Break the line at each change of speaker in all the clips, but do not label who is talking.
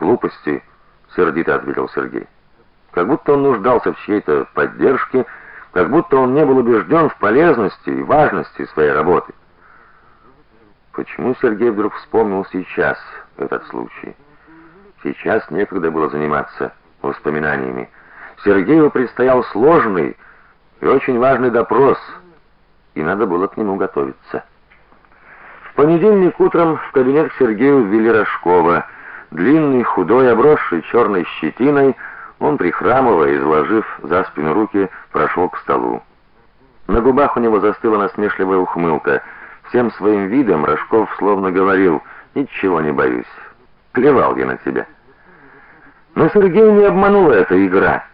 Глупости, сердито ответил Сергей. Как будто он нуждался в чьей-то поддержке, как будто он не был убежден в полезности и важности своей работы. Почему Сергей вдруг вспомнил сейчас этот случай? Сейчас некогда было заниматься воспоминаниями. Сергею предстоял сложный и очень важный допрос, и надо было к нему готовиться. В понедельник утром в кабинет к Сергею ввели Рожкова. Длинный, худой, обросший черной щетиной, он прихрамывая, изложив за спину руки, прошел к столу. На губах у него застыла насмешливая ухмылка. Всем своим видом Рожков словно говорил: "Ничего не боюсь. Плевал я на тебя". Но Сергея не обманула эта игра.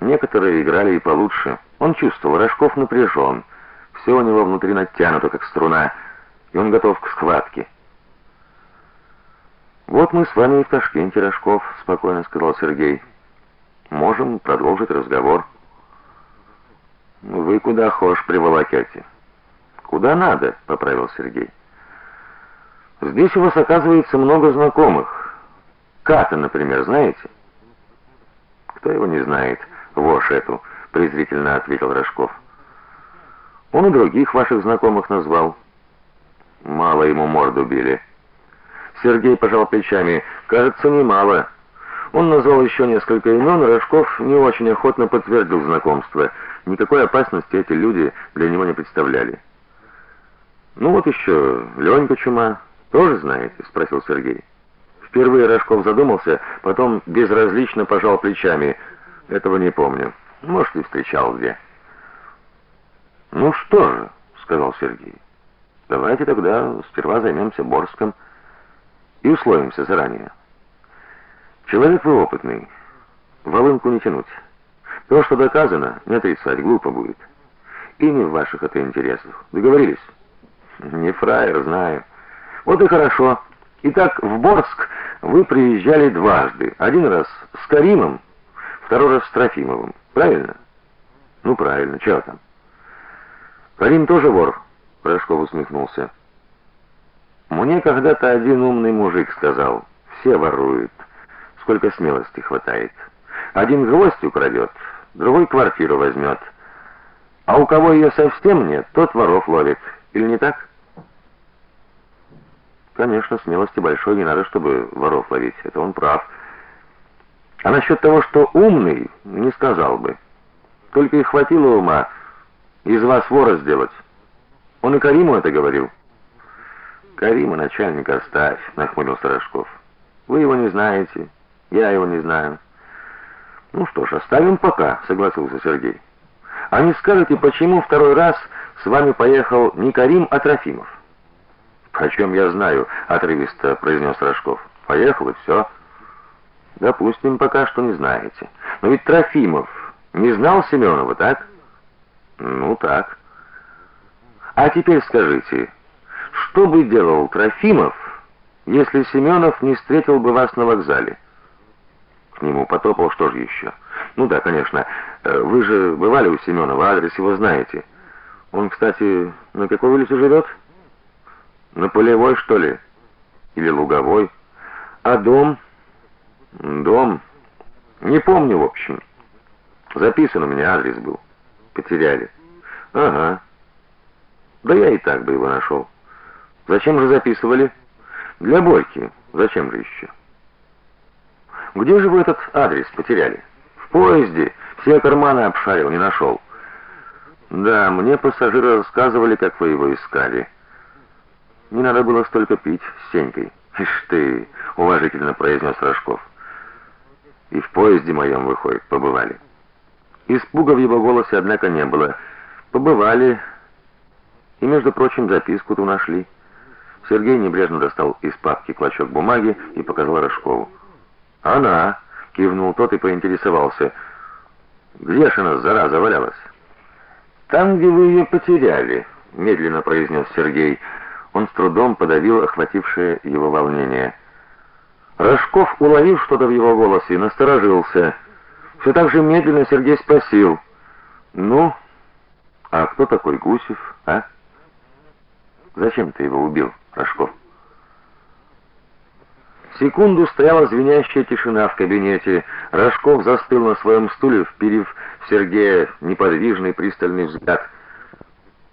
Некоторые играли и получше. Он чувствовал, Рожков напряжен. Все у него внутри натянуто, как струна, и он готов к схватке. Вот мы с вами и в Ташкенте, Рожков, спокойно сказал Сергей. Можем продолжить разговор. Вы куда хошь приволокете? Куда надо, поправил Сергей. Здесь у вас оказывается много знакомых. Ката, например, знаете? Кто его не знает? Вошь эту, презрительно ответил Рожков. Он и других ваших знакомых назвал. Мало ему морду били. Сергей пожал плечами. Кажется, немало. Он назвал еще несколько имен, Рожков не очень охотно подтвердил знакомство. Никакой опасности эти люди для него не представляли. Ну вот еще Ленька Чума, тоже знаете, спросил Сергей. Впервые Рожков задумался, потом безразлично пожал плечами. Этого не помню. Может, и встречал где. Ну что же, сказал Сергей. Давайте тогда сперва займемся Борском и условимся заранее. Человек вы опытный. Волынку не тянуть. То, что доказано, не отрицать глупо будет. И не в ваших это интересах. Договорились? Не фраер, знаю. Вот и хорошо. Итак, в Борск вы приезжали дважды. Один раз с Каримом, второй раз с Трофимовым. Правильно? Ну, правильно. Чего там? Карим тоже вор, Рожков усмехнулся. Мне когда-то один умный мужик сказал: "Все воруют, сколько смелости хватает. Один гвоздь украдет, другой квартиру возьмет. А у кого ее совсем нет, тот воров ловит. Или не так?" Конечно, смелости большой не надо, чтобы воров ловить. Это он прав. А насчет того, что умный, не сказал бы. Только и хватило ума из вас вора сделать. Он и Кариму это говорил. Карима начальник оставь, нахмурился Рожков. Вы его не знаете, я его не знаю. Ну что ж, оставим пока, согласился Сергей. А не скажете, почему второй раз с вами поехал не Карим, а Трофимов? "О чем я знаю?" отрывисто произнес Рожков. "Поехал и все. Допустим, пока что не знаете. Но ведь Трофимов не знал Семенова, так? Ну так. А теперь скажите, что бы делал Трофимов, если Семенов не встретил бы вас на вокзале? К нему потопал, что же еще? Ну да, конечно. Э, вы же бывали у Семенова, адрес его знаете. Он, кстати, на какой улице живет?» На полевой, что ли? Или луговой? А дом? Дом? Не помню, в общем. Записан у меня адрес был. Потеряли. Ага. Да я и так бы его нашел. Зачем же записывали? Для Борьки. Зачем же еще? Где же вы этот адрес потеряли? В поезде. Все карманы обшарил, не нашел. Да, мне пассажиры рассказывали, как вы его искали. Не надо было столько пить с Сенькой. Ишь ты, уважительно произнес Рожков. И в поезде моем выходит, побывали. Испуга в его голосе однако не было. Побывали. И между прочим, записку-то нашли. Сергей небрежно достал из папки клочок бумаги и показал Рожкову. Она, кивнул тот и поинтересовался: "Где ж она, зараза, валялась?" "Там, где вы ее потеряли", медленно произнес Сергей. Он с трудом подавил охватившее его волнение. Рожков уловил что-то в его голосе и насторожился. Все так же медленно Сергей спросил: "Ну, а кто такой Гусев, а? Зачем ты его убил, Рожков?" Секунду стояла звенящая тишина в кабинете. Рожков застыл на своем стуле, вперив в Сергея неподвижный пристальный взгляд.